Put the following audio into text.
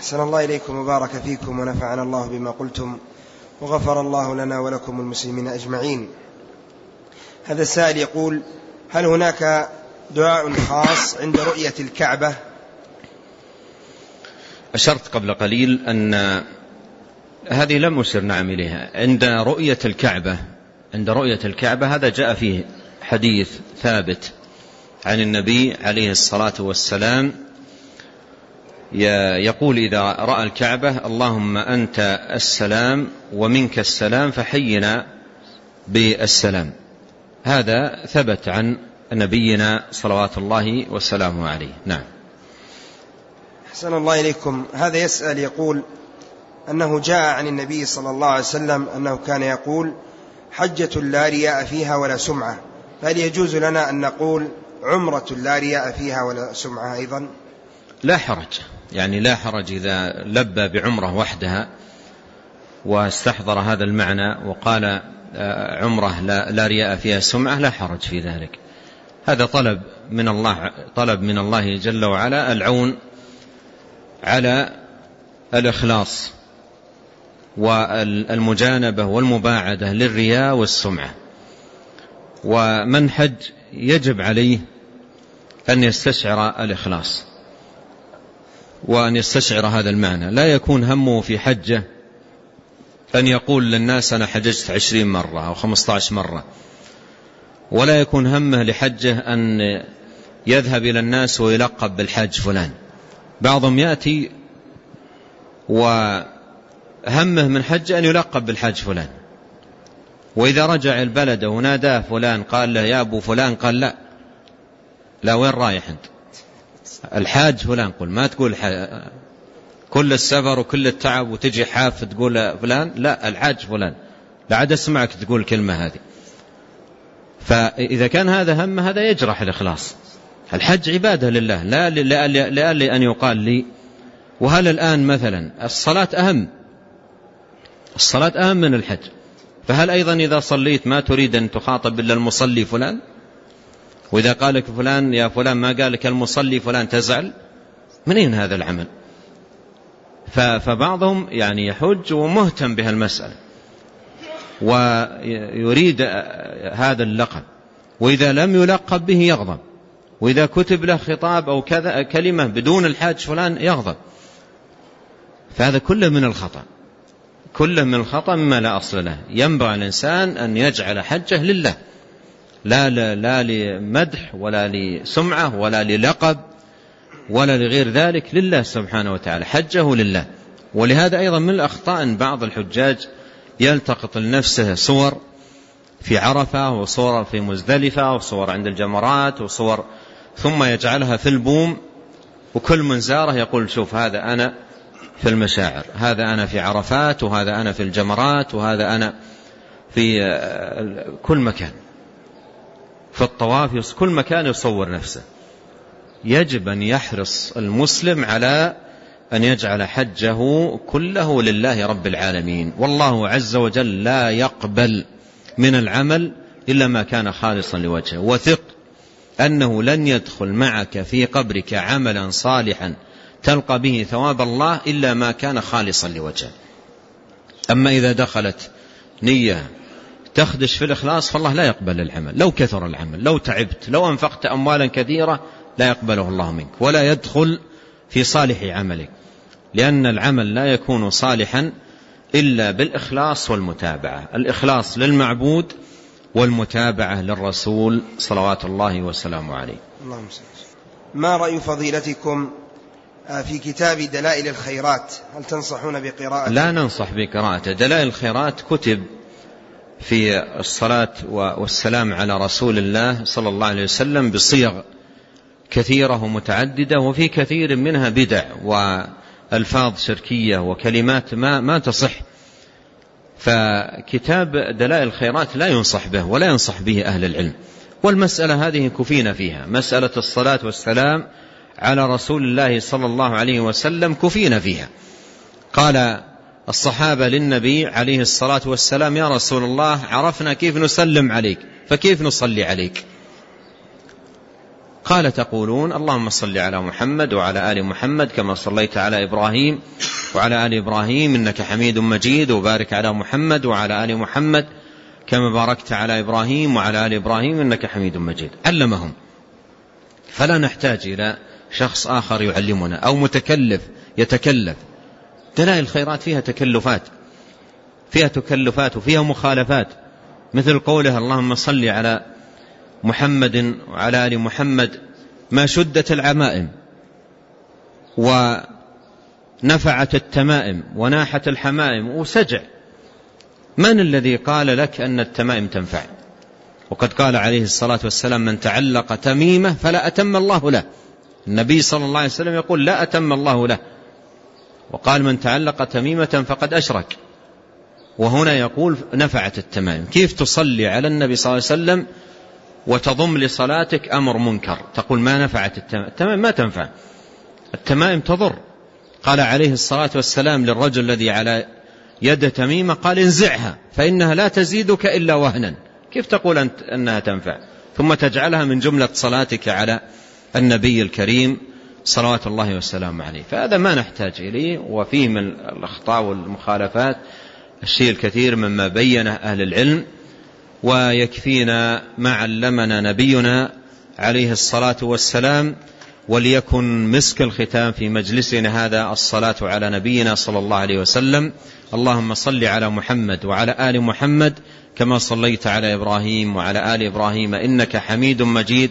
أحسن الله إليكم وبارك فيكم ونفعنا الله بما قلتم وغفر الله لنا ولكم المسلمين أجمعين. هذا السائل يقول هل هناك دعاء خاص عند رؤية الكعبة؟ أشرت قبل قليل أن هذه لم أشر نعم إليها. عند رؤية الكعبة عند رؤية الكعبة هذا جاء فيه حديث ثابت عن النبي عليه الصلاة والسلام يقول إذا رأى الكعبة اللهم أنت السلام ومنك السلام فحينا بالسلام. هذا ثبت عن نبينا صلوات الله وسلامه عليه. نعم. أحسن الله إليكم. هذا يسأل يقول أنه جاء عن النبي صلى الله عليه وسلم أنه كان يقول حجة لا رياء فيها ولا سمعة. فهل يجوز لنا أن نقول عمرة لا رياء فيها ولا سمعة أيضا لا حرج. يعني لا حرج إذا لبى بعمرة وحدها واستحضر هذا المعنى وقال آه، عمرة لا, لا رياء فيها سمعة لا حرج في ذلك. هذا طلب من الله طلب من الله جل وعلا العون على الإخلاص والمجانبة والمباعدة للرياء والسمعة. ومن حج يجب عليه أن يستشعر الإخلاص. وأن يستشعر هذا المعنى. لا يكون همه في حجة أن يقول للناس أنا حججت عشرين مرة أو خمسة عشر مرة. ولا يكون همه لحجة أن يذهب إلى الناس ويلقب بالحاج فلان. بعضهم يأتي وهمه من حج أن يلقب بالحاج فلان. وإذا رجع البلد وناداه فلان قال له يا أبو فلان قال لا. لا وين رايح أنت؟ الحاج فلان قل ما تقول كل السفر وكل التعب وتجي حاف تقول فلان لا الحاج فلان. لا عاد اسمعك تقول الكلمة هذه. فإذا كان هذا هم هذا يجرح الإخلاص. الحج عبادة لله لا لأن أن يقال لي. وهل الآن مثلا الصلاة أهم؟ الصلاة أهم من الحج. فهل أيضا إذا صليت ما تريد أن تخاطب إلا المصلي فلان؟ وإذا قال لك فلان يا فلان ما قال لك المصلي فلان تزعل. منين هذا العمل؟ فبعضهم يعني يحج ومهتم بهالمسألة ويريد هذا اللقب وإذا لم يلقب به يغضب وإذا كتب له خطاب أو كذا كلمة بدون الحاج فلان يغضب. فهذا كله من الخطأ كله من الخطأ مما لا أصل له. ينبغي الإنسان أن يجعل حجه لله. لا, لا, لمدح ولا لسمعة ولا للقب ولا لغير ذلك لله سبحانه وتعالى حجه لله. ولهذا أيضا من الأخطاء أن بعض الحجاج يلتقط لنفسه صور في عرفة وصور في مزدلفة وصور عند الجمرات وصور ثم يجعلها في البوم وكل من زاره يقول شوف هذا أنا في المشاعر هذا أنا في عرفات وهذا أنا في الجمرات وهذا أنا في كل مكان. في الطواف كل مكان يصور نفسه. يجب أن يحرص المسلم على أن يجعل حجه كله لله رب العالمين. والله عز وجل لا يقبل من العمل إلا ما كان خالصا لوجهه. وثق أنه لن يدخل معك في قبرك عملا صالحا تلقى به ثواب الله إلا ما كان خالصا لوجهه. أما إذا دخلت نية تخدش في الإخلاص فالله لا يقبل العمل. لو كثر العمل لو تعبت لو أنفقت أموالا كثيرة لا يقبله الله منك ولا يدخل في صالح عملك. لأن العمل لا يكون صالحا إلا بالإخلاص والمتابعة. الإخلاص للمعبود والمتابعة للرسول صلوات الله وسلامه عليه. اللهم ما رأي فضيلتكم آه، في كتاب دلائل الخيرات؟ هل تنصحون بقراءة لا ننصح بقراءته. دلائل الخيرات كتب في الصلاة والسلام على رسول الله صلى الله عليه وسلم بصيغ كثيرة ومتعددة وفي كثير منها بدع وألفاظ شركية وكلمات ما, ما تصح. فكتاب دلائل الخيرات لا ينصح به ولا ينصح به أهل العلم. والمسألة هذه كفينا فيها. مسألة الصلاة والسلام على رسول الله صلى الله عليه وسلم كفينا فيها. قال الصحابة للنبي عليه الصلاة والسلام يا رسول الله عرفنا كيف نسلم عليك فكيف نصلي عليك؟ قال تقولون اللهم صل على محمد وعلى آل محمد كما صليت على إبراهيم وعلى آل إبراهيم إنك حميد مجيد وبارك على محمد وعلى آل محمد كما باركت على إبراهيم وعلى آل إبراهيم إنك حميد مجيد. علمهم. فلا نحتاج إلى شخص آخر يعلمنا أو متكلف يتكلف. دلائل الخيرات فيها تكلفات فيها تكلفات وفيها مخالفات. مثل قوله اللهم صل على محمد وعلى آل محمد ما شدت العمائم ونفعت التمائم وناحت الحمائم وسجع. من الذي قال لك أن التمائم تنفع؟ وقد قال عليه الصلاة والسلام من تعلق تميمه فلا أتم الله له. النبي صلى الله عليه وسلم يقول لا أتم الله له. وقال من تعلق تميمة فقد أشرك. وهنا يقول نفعت التمائم. كيف تصلي على النبي صلى الله عليه وسلم وتضم لصلاتك أمر منكر؟ تقول ما نفعت التمائم. التمائم ما تنفع. التمائم تضر. قال عليه الصلاة والسلام للرجل الذي على يد تميمة قال انزعها فإنها لا تزيدك إلا وهنا. كيف تقول أنت أنها تنفع؟ ثم تجعلها من جملة صلاتك على النبي الكريم صلوات الله والسلام عليه. فهذا ما نحتاج إليه وفيه من الأخطاء والمخالفات الشيء الكثير مما بينه أهل العلم ويكفينا ما علمنا نبينا عليه الصلاة والسلام وليكن مسك الختام في مجلسنا هذا الصلاة على نبينا صلى الله عليه وسلم. اللهم صل على محمد وعلى آل محمد كما صليت على إبراهيم وعلى آل إبراهيم إنك حميد مجيد.